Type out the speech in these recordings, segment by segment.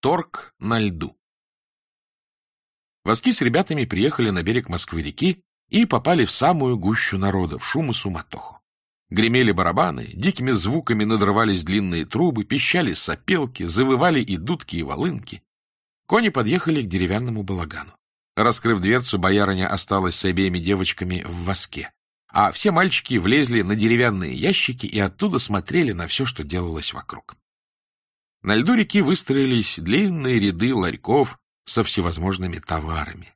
Торг на льду. Воски с ребятами приехали на берег Москвы-реки и попали в самую гущу народа, в шум и суматоху. Гремели барабаны, дикими звуками надрывались длинные трубы, пищали сопелки, завывали и дудки, и волынки. Кони подъехали к деревянному балагану. Раскрыв дверцу, боярыня осталась с обеими девочками в воске, а все мальчики влезли на деревянные ящики и оттуда смотрели на все, что делалось вокруг. На льду реки выстроились длинные ряды ларьков со всевозможными товарами.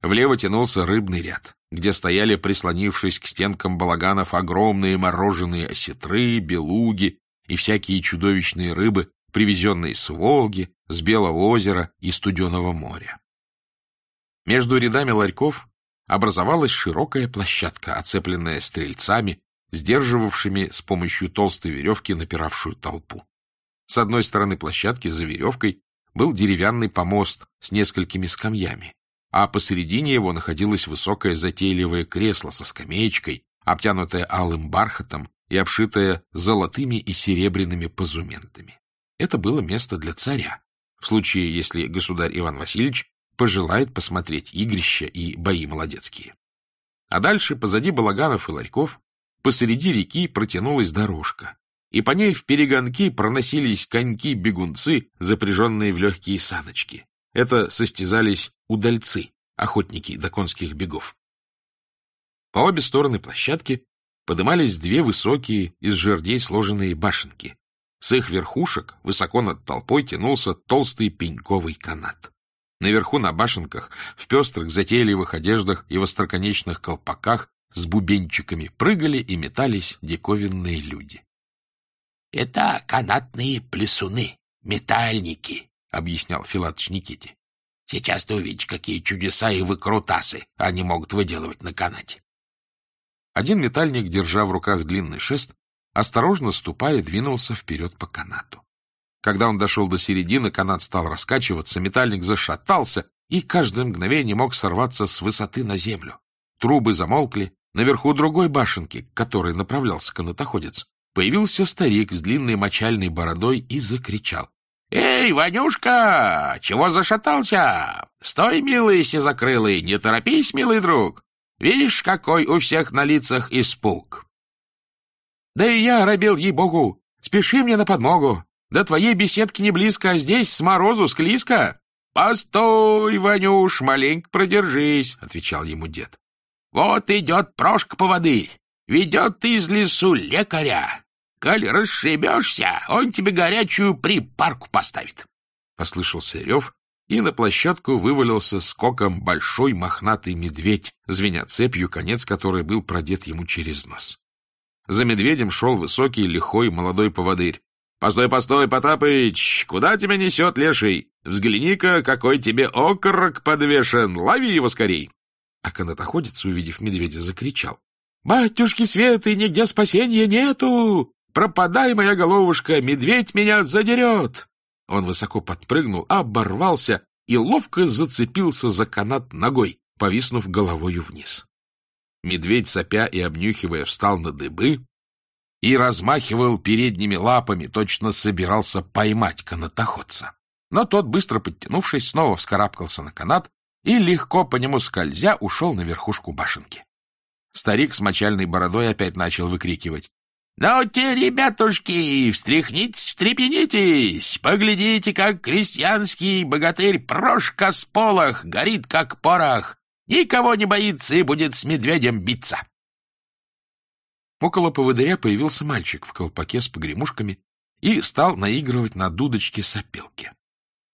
Влево тянулся рыбный ряд, где стояли, прислонившись к стенкам балаганов, огромные мороженые осетры, белуги и всякие чудовищные рыбы, привезенные с Волги, с Белого озера и Студеного моря. Между рядами ларьков образовалась широкая площадка, оцепленная стрельцами, сдерживавшими с помощью толстой веревки напиравшую толпу. С одной стороны площадки, за веревкой, был деревянный помост с несколькими скамьями, а посередине его находилось высокое затейливое кресло со скамеечкой, обтянутое алым бархатом и обшитое золотыми и серебряными позументами. Это было место для царя, в случае, если государь Иван Васильевич пожелает посмотреть игрища и бои молодецкие. А дальше, позади балаганов и ларьков, посреди реки протянулась дорожка, и по ней в перегонки проносились коньки-бегунцы, запряженные в легкие саночки. Это состязались удальцы, охотники до конских бегов. По обе стороны площадки подымались две высокие, из жердей сложенные башенки. С их верхушек высоко над толпой тянулся толстый пеньковый канат. Наверху на башенках, в пестрых затейливых одеждах и в остроконечных колпаках с бубенчиками прыгали и метались диковинные люди. — Это канатные плесуны, метальники, — объяснял Филатыч Никите. — Сейчас ты увидишь, какие чудеса и выкрутасы они могут выделывать на канате. Один метальник, держа в руках длинный шест, осторожно ступая, двинулся вперед по канату. Когда он дошел до середины, канат стал раскачиваться, метальник зашатался и каждое мгновение мог сорваться с высоты на землю. Трубы замолкли, наверху другой башенки, к которой направлялся канатоходец, Появился старик с длинной мочальной бородой и закричал. — Эй, Ванюшка, чего зашатался? Стой, милый сизокрылый, не торопись, милый друг. Видишь, какой у всех на лицах испуг. — Да и я, робел ей-богу, спеши мне на подмогу. До твоей беседки не близко, а здесь с морозу склизко. — Постой, Ванюш, маленько продержись, — отвечал ему дед. — Вот идет Прошка-поводырь, ведет из лесу лекаря. Коль расшибешься, он тебе горячую припарку поставит. Послышался рев, и на площадку вывалился скоком большой мохнатый медведь, звеня цепью, конец которой был продет ему через нос. За медведем шел высокий, лихой, молодой поводырь. — Постой, постой, Потапыч! Куда тебя несет леший? Взгляни-ка, какой тебе окорок подвешен! Лови его скорей! А канатоходец, увидев медведя, закричал. — Батюшки Светы, нигде спасения нету! Пропадай, моя головушка, медведь меня задерет! Он высоко подпрыгнул, оборвался и ловко зацепился за канат ногой, повиснув головою вниз. Медведь, сопя и обнюхивая, встал на дыбы и размахивал передними лапами, точно собирался поймать канатоходца. Но тот, быстро подтянувшись, снова вскарабкался на канат и, легко по нему скользя, ушел на верхушку башенки. Старик с мочальной бородой опять начал выкрикивать. «Ну те, ребятушки, встряхнитесь, встрепенитесь! Поглядите, как крестьянский богатырь Прошка с полох горит, как порох! Никого не боится и будет с медведем биться!» Около поводыря появился мальчик в колпаке с погремушками и стал наигрывать на дудочке сопелки.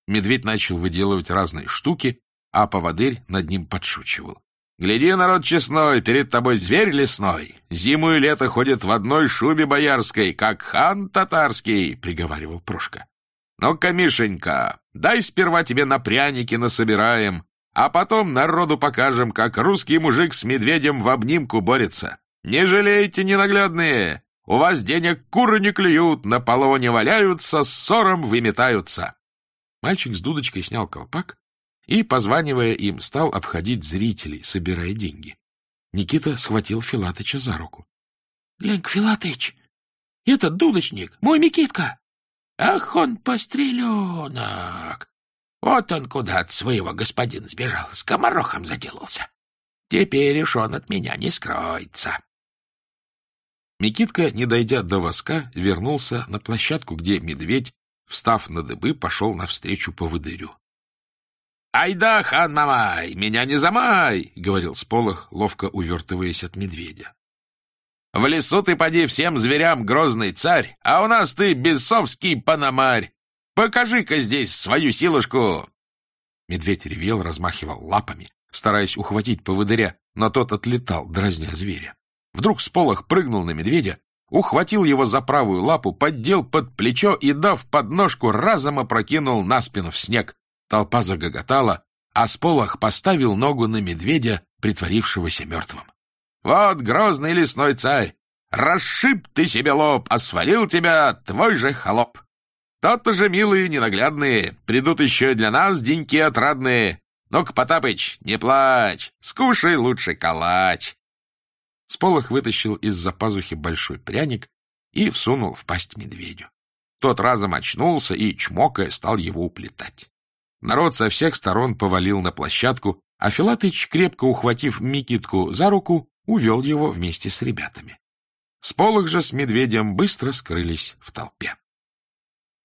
Медведь начал выделывать разные штуки, а поводырь над ним подшучивал. Гляди, народ честной, перед тобой зверь лесной. Зиму и лето ходит в одной шубе боярской, как хан татарский, — приговаривал Прошка. Ну-ка, Мишенька, дай сперва тебе на пряники насобираем, а потом народу покажем, как русский мужик с медведем в обнимку борется. Не жалейте, ненаглядные, у вас денег куры не клюют, на полу не валяются, ссором выметаются. Мальчик с дудочкой снял колпак и, позванивая им, стал обходить зрителей, собирая деньги. Никита схватил Филатыча за руку. — Глянь, Филатыч, это дудочник, мой Микитка. Ах, он постреленок! Вот он куда от своего господина сбежал, с комарохом заделался. Теперь уж он от меня не скроется. Микитка, не дойдя до воска, вернулся на площадку, где медведь, встав на дыбы, пошел навстречу поводырю. — Айда, хан Мамай, меня не замай! — говорил Сполох, ловко увертываясь от медведя. — В лесу ты поди всем зверям грозный царь, а у нас ты бесовский панамарь. Покажи-ка здесь свою силушку! Медведь ревел, размахивал лапами, стараясь ухватить поводыря, но тот отлетал, дразня зверя. Вдруг Сполох прыгнул на медведя, ухватил его за правую лапу, поддел под плечо и, дав подножку, разом опрокинул на спину в снег. Толпа загоготала, а Сполох поставил ногу на медведя, притворившегося мертвым. — Вот грозный лесной царь! Расшиб ты себе лоб, а свалил тебя твой же холоп! Тот-то же, милые ненаглядные, придут еще для нас деньки отрадные. Ну-ка, Потапыч, не плачь, скушай лучше калач. Сполох вытащил из-за пазухи большой пряник и всунул в пасть медведю. Тот разом очнулся и, чмокая, стал его уплетать. Народ со всех сторон повалил на площадку, а Филатыч, крепко ухватив Микитку за руку, увел его вместе с ребятами. Сполох же с медведем быстро скрылись в толпе.